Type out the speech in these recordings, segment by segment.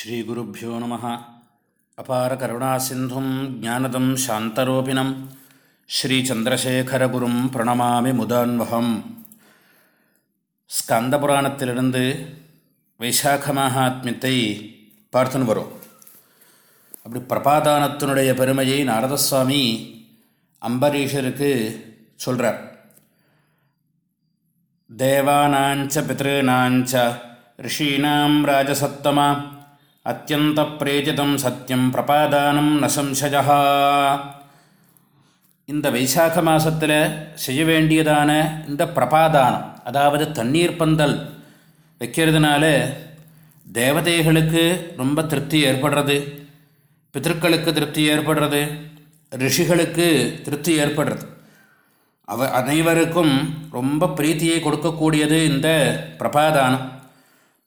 ஸ்ரீகுருப்போ நம. அபார கருணாசிந்தும் ஜானதம் சாந்தரூபிணம். ஸ்ரீச்சந்திரசேகரகுரும் பிரணமாமி முதான்வகம். ஸ்கந்த புராணத்திலிருந்து வைசாக மகாத்மியத்தை பார்த்துன்னு வரும். அப்படி பிரபாதானத்தினுடைய பெருமையை நாரதசுவாமி அம்பரீஷருக்கு சொல்கிறார் தேவானாஞ்ச பித்ருநாஞ்ச ரிஷீணாம் ராஜசத்தமா அத்தியந்த பிரேஜிதம் சத்தியம் பிரபாதானம் நசம்சஜா இந்த வைசாக மாதத்தில் செய்ய வேண்டியதான இந்த பிரபாதானம் அதாவது தண்ணீர் பந்தல் வைக்கிறதுனால தேவதைகளுக்கு ரொம்ப திருப்தி ஏற்படுறது பித்தர்களுக்கு திருப்தி ஏற்படுறது ரிஷிகளுக்கு திருப்தி ஏற்படுறது. அவ அனைவருக்கும் ரொம்ப பிரீத்தியை கொடுக்கக்கூடியது இந்த பிரபாதானம்.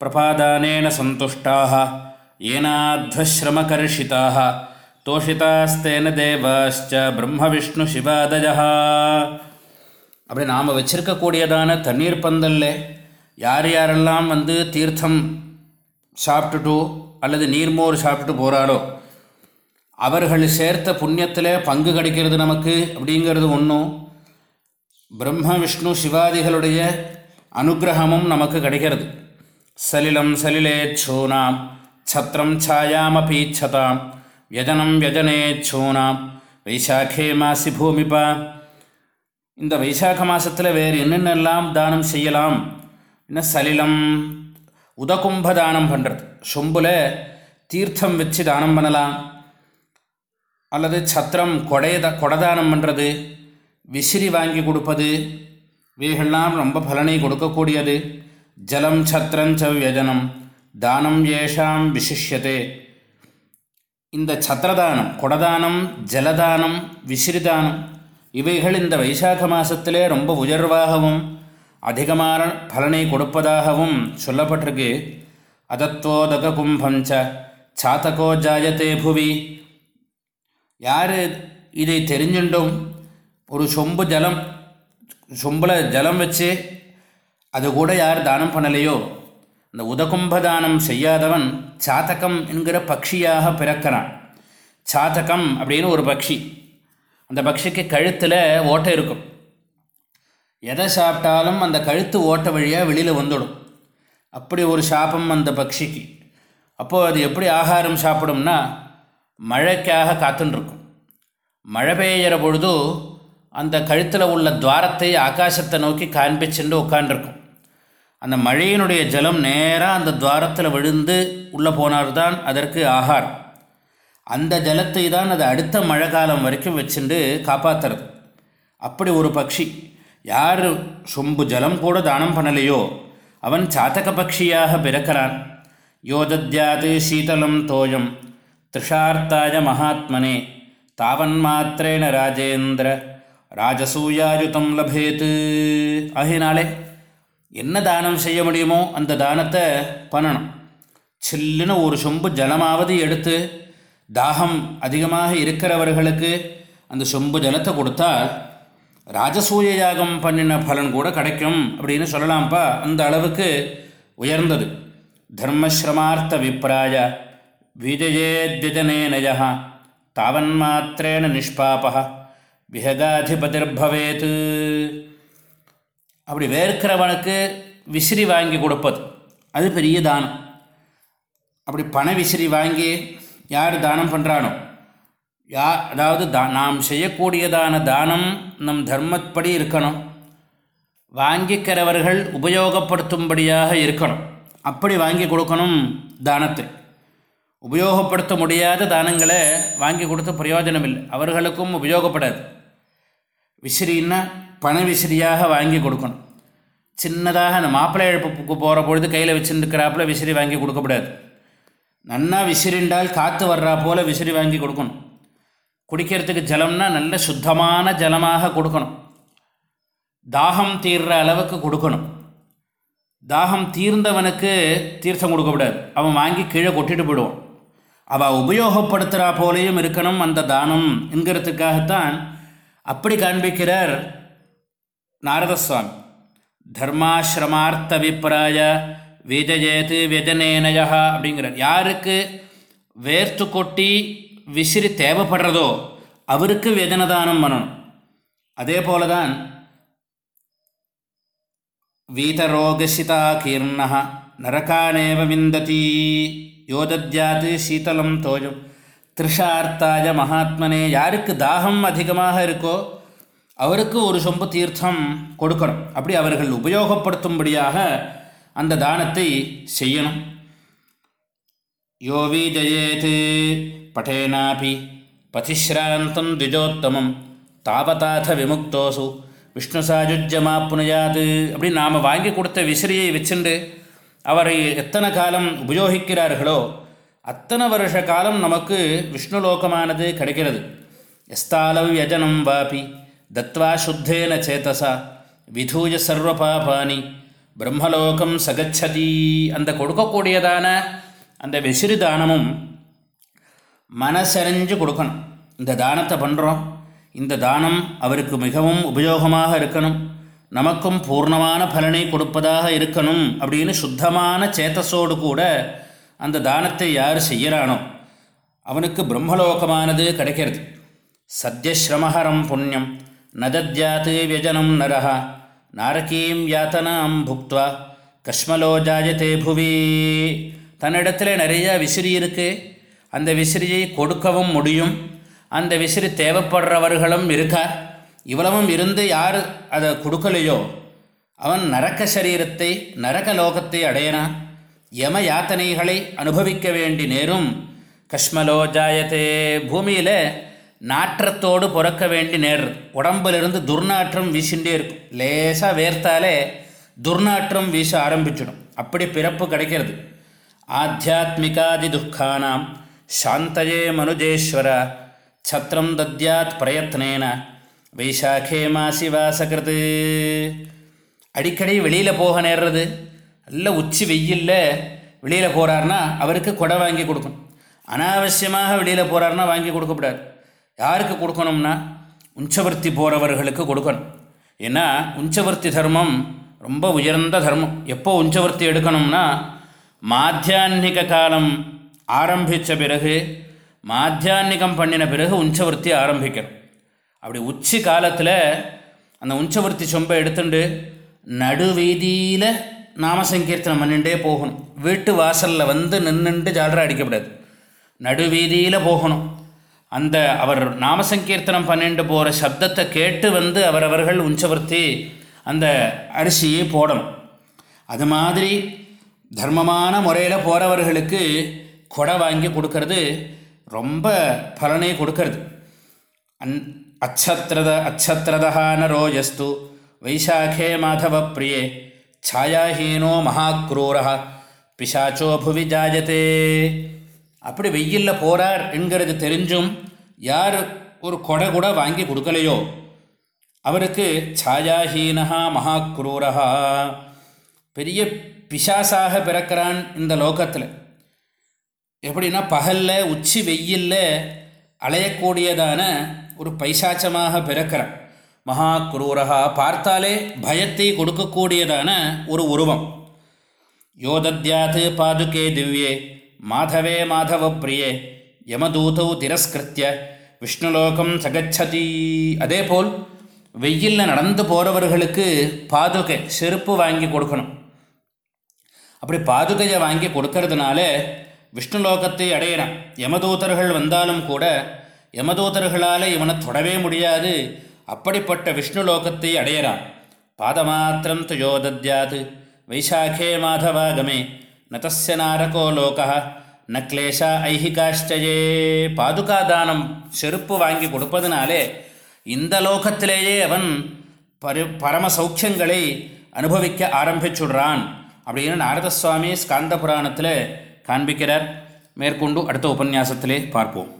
பிரபாதானேன சந்துஷ்டாக ஏனாத்வஸ்ரமகர்ஷிதாக தோஷிதாஸ்தேன தேவாஸ்ச பிரம்ம விஷ்ணு சிவாதயா அப்படி நாம் வச்சிருக்கக்கூடியதான தண்ணீர் பந்தல்ல யார் யாரெல்லாம் வந்து தீர்த்தம் சாப்பிட்டுட்டோ அல்லது நீர்மோர் சாப்பிட்டு போகிறாரோ அவர்கள் சேர்த்த புண்ணியத்தில் பங்கு கிடைக்கிறது நமக்கு அப்படிங்கிறது ஒன்றும் பிரம்ம விஷ்ணு சிவாதிகளுடைய அனுகிரகமும் நமக்கு கிடைக்கிறது. சலிலம் சலிலேச்சூனாம் சத்திரம் சாயாமபீச்சதாம் வியஜனம் வியஜனேச்சூனாம் வைசாக்கே மாசி பூமிப்பா இந்த வைசாக மாதத்தில் வேறு என்னென்னலாம் தானம் செய்யலாம்? என்ன சலிலம்? உதகும்ப தானம் பண்ணுறது சொம்பில் தீர்த்தம் வச்சு தானம் பண்ணலாம். அல்லது சத்திரம் கொடையத கொடதானம் பண்ணுறது விசிறி வாங்கி கொடுப்பது. இவைகள்லாம் ரொம்ப பலனை கொடுக்கக்கூடியது. ஜலம் சத்திரஞ்ச வியஜனம் தானம் ஏஷாம் விசிஷ்யதே. இந்த சத்திரதானம் கொடதானம் ஜலதானம் விசிறிதானம் இவைகள் இந்த வைசாக மாதத்திலே ரொம்ப உயர்வாகவும் அதிகமான பலனை கொடுப்பதாகவும் சொல்லப்பட்டிருக்கு. அதத்தோதக கும்பஞ்ச சாத்தகோ ஜாயத்தே புவி. யார் இதை தெரிஞ்சுண்டும்? ஒரு சொம்பு ஜலம் சொம்பில் ஜலம் வச்சு அது கூட யார் தானம் பண்ணலையோ? இந்த உதகும்பதானம் செய்யாதவன் சாத்தகம் என்கிற பக்ஷியாக பிறக்கிறான். சாத்தகம் அப்படின்னு ஒரு பக்ஷி அந்த பக்ஷிக்கு கழுத்தில் ஓட்டை இருக்கும். எதை சாப்பிட்டாலும் அந்த கழுத்து ஓட்டை வழியாக வெளியில் வந்துடும். அப்படி ஒரு சாபம் அந்த பக்ஷிக்கு அப்போது அது எப்படி ஆகாரம் சாப்பிடும்னா மழைக்காக காத்துன்ருக்கும் மழை பெய்கிற பொழுது அந்த கழுத்தில் உள்ள துவாரத்தை ஆகாசத்தை நோக்கி காண்பிச்சுட்டு உட்காண்டிருக்கும் அந்த மழையினுடைய ஜலம் நேராக அந்த துவாரத்தில் விழுந்து உள்ளே போனார் தான் அதற்கு ஆகார். அந்த ஜலத்தை தான் அது அடுத்த மழை காலம் வரைக்கும் வச்சுட்டு காப்பாற்றுறது அப்படி ஒரு பக்ஷி யார் சொம்பு ஜலம் கூட தானம் பண்ணலையோ அவன் சாத்தக பக்ஷியாக பிறக்கிறான். யோதத்யாது சீதலம் தோயம் திருஷார்த்தாய மகாத்மனே தாவன் மாத்திரேன ராஜேந்திர ராஜசூயாயுதம் லபேத்து. ஆகினாலே என்ன தானம் செய்ய முடியுமோ அந்த தானத்தை பண்ணணும். சில்லுன்னு ஒரு சொம்பு ஜலமாவது எடுத்து தாகம் அதிகமாக இருக்கிறவர்களுக்கு அந்த சொம்பு ஜலத்தை கொடுத்தால் ராஜசூய யாகம் பண்ணின பலன் கூட கிடைக்கும் அப்படின்னு சொல்லலாம்ப்பா. அந்த அளவுக்கு உயர்ந்தது. தர்மஸ்ரமார்த்த விப்ராய விஜயேத்விஜனேனயா தாவன்மாத்திரேன நிஷ்பாபா விஹகாதிபதிர்பவேத் அப்படி வேர்க்கிறவனுக்கு விசிறி வாங்கி கொடுப்பது. அது பெரிய தானம். அப்படி பண விசிறி வாங்கி யார் தானம் பண்ணுறானோ யா அதாவது தா நாம் செய்யக்கூடியதான தானம் நம் தர்மப்படி இருக்கணும். வாங்கிக்கிறவர்கள் உபயோகப்படுத்தும்படியாக இருக்கணும். அப்படி வாங்கி கொடுக்கணும் தானத்தை. உபயோகப்படுத்த முடியாத தானங்களை வாங்கி கொடுத்து பிரயோஜனம் இல்லை அவர்களுக்கும் உபயோகப்படாது. விசிறின்னா பண விசிறியாக வாங்கி கொடுக்கணும். சின்னதாக அந்த மாப்பிள்ளை இழப்புக்கு போகிற பொழுது கையில் வச்சுருக்கிறாப்புல விசிறி வாங்கி கொடுக்கக்கூடாது நன்னா விசிறிண்டால் காற்று வர்றா போல் விசிறி வாங்கி கொடுக்கணும். குடிக்கிறதுக்கு ஜலம்னா நல்ல சுத்தமான ஜலமாக கொடுக்கணும். தாகம் தீர்ற அளவுக்கு கொடுக்கணும். தாகம் தீர்ந்தவனுக்கு தீர்த்தம் கொடுக்கக்கூடாது அவன் வாங்கி கீழே கொட்டிட்டு போயிடுவான். அவள் உபயோகப்படுத்துகிறா போலேயும் இருக்கணும் அந்த தானம் என்கிறதுக்காகத்தான் அப்படி காண்பிக்கிறார் நாரதசுவாமி. தர்மாசிரமார்த்த விப்ராய விஜயேது விஜனேனயா அப்படிங்கிறார். யாருக்கு வேர்த்து கொட்டி விசிறி தேவைப்படுறதோ அவருக்கு வேதனதானம் பண்ணணும். அதே போல தான் வீதரோகசிதா கீர்ணா நரகானேவ விந்ததி யோதத்யாது சீதலம் தோஜம் திருஷார்த்தாய மகாத்மனே யாருக்கு தாகம் அதிகமாக இருக்கோ அவருக்கு ஒரு சொம்பு தீர்த்தம் கொடுக்கணும். அப்படி அவர்கள் உபயோகப்படுத்தும்படியாக அந்த தானத்தை செய்யணும். யோவி ஜயேத் பட்டேனாபி பதிஸ்ராந்தம் திஜோத்தமம் தாபதாத விமுக்தோசு விஷ்ணு சாஜுஜமா புனையாது அப்படின்னு நாம் வாங்கி கொடுத்த விசிறியை வச்சுண்டு அவரை எத்தனை காலம் உபயோகிக்கிறார்களோ அத்தனை வருஷ காலம் நமக்கு விஷ்ணுலோகமானது கிடைக்கிறது. எஸ்தாலம் யஜனம் வாபி. தத்வா சுத்தேன சேதசா விதூய சர்வ பாபானி பிரம்மலோகம் சகச்சதி அந்த கொடுக்கக்கூடியதான அந்த விசிறி தானமும் மனசறிஞ்சு கொடுக்கணும். இந்த தானத்தை பண்ணுறோம் இந்த தானம் அவருக்கு மிகவும் உபயோகமாக இருக்கணும். நமக்கும் பூர்ணமான பலனை கொடுப்பதாக இருக்கணும் அப்படின்னு சுத்தமான சேத்தஸோடு கூட அந்த தானத்தை யார் செய்கிறானோ அவனுக்கு பிரம்மலோகமானது கிடைக்கிறது. சத்யஸ்ரமஹரம் புண்ணியம். நதத்யாத்து வியஜனம் நரஹா நாரகீம் யாத்தனாம் புக்துவா கஷ்மலோ ஜாயத்தே புவி தன்னிடத்தில் நிறையா விசிறி இருக்குது அந்த விசிறியை கொடுக்கவும் முடியும். அந்த விசிறி தேவைப்படுறவர்களும் இருக்கார். இவ்வளவும் இருந்து யார் அதை கொடுக்கலையோ? அவன் நரக்க சரீரத்தை நரக லோகத்தை அடையனான் யம யாத்தனைகளை அனுபவிக்க வேண்டி நேரும் கஷ்மலோ ஜாயத்தே பூமியில் நாற்றத்தோடு பிறக்க வேண்டி நேர்றது உடம்பிலிருந்து துர்நாற்றம் வீசிகிட்டே இருக்கும். லேசாக வேர்த்தாலே துர்நாற்றம் வீச ஆரம்பிச்சிடும். அப்படி பிறப்பு கிடைக்கிறது. ஆத்தியாத்மிகாதி துக்கானாம் சாந்தயே மனுஜேஸ்வர. சத்திரம் தத்யாத் பிரயத்னேன. வைசாகே மாசி வாசகிறது அடிக்கடி வெளியில் போக நேர்றது. நல்ல உச்சி வெயிலில் வெளியில் போகிறாருன்னா அவருக்கு கொடை வாங்கி கொடுக்கும் அனாவசியமாக வெளியில் போகிறாருன்னா வாங்கி கொடுக்கக்கூடாது. யாருக்கு கொடுக்கணும்னா உஞ்சவர்த்தி போகிறவர்களுக்கு கொடுக்கணும். ஏன்னா உஞ்சவர்த்தி தர்மம் ரொம்ப உயர்ந்த தர்மம். எப்போ உஞ்சவர்த்தி எடுக்கணும்னா மாத்தியான்மிக காலம் ஆரம்பித்த பிறகு மாத்தியான்மிகம் பண்ணின பிறகு உஞ்சவர்த்தி ஆரம்பிக்கணும். அப்படி உச்சி காலத்தில் அந்த உஞ்சவர்த்தி சொம்பை எடுத்துட்டு நடுவீதியில் நாமசங்கீர்த்தனம் பண்ணிகிட்டே போகணும். வீட்டு வாசலில் வந்து நின்றுண்டு ஜாலராக அடிக்கப்படாது. நடுவீதியில் போகணும். அந்த அவர் நாமசங்கீர்த்தனம் பண்ணிட்டு போகிற சப்தத்தை கேட்டு வந்து அவரவர்கள் உஞ்சவர்த்தி அந்த அரிசியை போடணும். அது மாதிரி தர்மமான முறையில் போகிறவர்களுக்கு கொடை வாங்கி கொடுக்கறது ரொம்ப பலனை கொடுக்கறது. அந் அச்சத்ரத அச்சத்ரதஹான ரோஜஸ்து வைசாகே மாதவ பிரியே ಛಾಯಾಹೀನೋ ಮಹಾಕ್ರೂರ ಪಿಶಾಚೋ ಭುವಿ ಜಾಯತೆ அப்படி வெயிலில் போகிறார் என்கிறது தெரிஞ்சும் யார் ஒரு கொடை கூட வாங்கி கொடுக்கலையோ? அவருக்கு சாயாஹீனஹா மகா குரூரஹா பெரிய பிசாசாக பிறக்கிறான் இந்த லோகத்தில். எப்படின்னா பகலில் உச்சி வெயிலில் அலையக்கூடியதான ஒரு பைசாச்சமாக பிறக்கிறான். மகா குரூரகா பார்த்தாலே பயத்தை கொடுக்கக்கூடியதான ஒரு உருவம். யோதத்யாது பாதுகே திவ்யே. மாதவே மாதவ பிரியே யமதூதௌ திரஸ்கிருத்திய விஷ்ணுலோகம் சகச்சதி. அதே போல் வெயிலில் நடந்து போகிறவர்களுக்கு பாதுகை செருப்பு வாங்கி கொடுக்கணும். அப்படி பாதுகையை வாங்கி கொடுக்கறதுனால விஷ்ணுலோகத்தை அடையிறான். யமதூதர்கள் வந்தாலும் கூட யமதூதர்களால் இவனை தொடவே முடியாது. அப்படிப்பட்ட விஷ்ணுலோகத்தை அடையிறான். பாதமாத்திரம் துயோதத்யாது. வைசாகே மாதவாகமே. மாதவாகமே நதஸ்ய நாரகோ லோகா ந கிளேஷா ஐஹிகாஷ்டயே பாதுகாதானம் செருப்பு வாங்கி கொடுப்பதனாலே இந்த லோகத்திலேயே அவன் பரு பரம சௌக்கியங்களை அனுபவிக்க ஆரம்பிச்சுடுறான் அப்படின்னு நாரதசுவாமி ஸ்காந்த புராணத்தில் காண்பிக்கிறார் மேற்கொண்டு அடுத்த உபன்யாசத்திலே பார்ப்போம்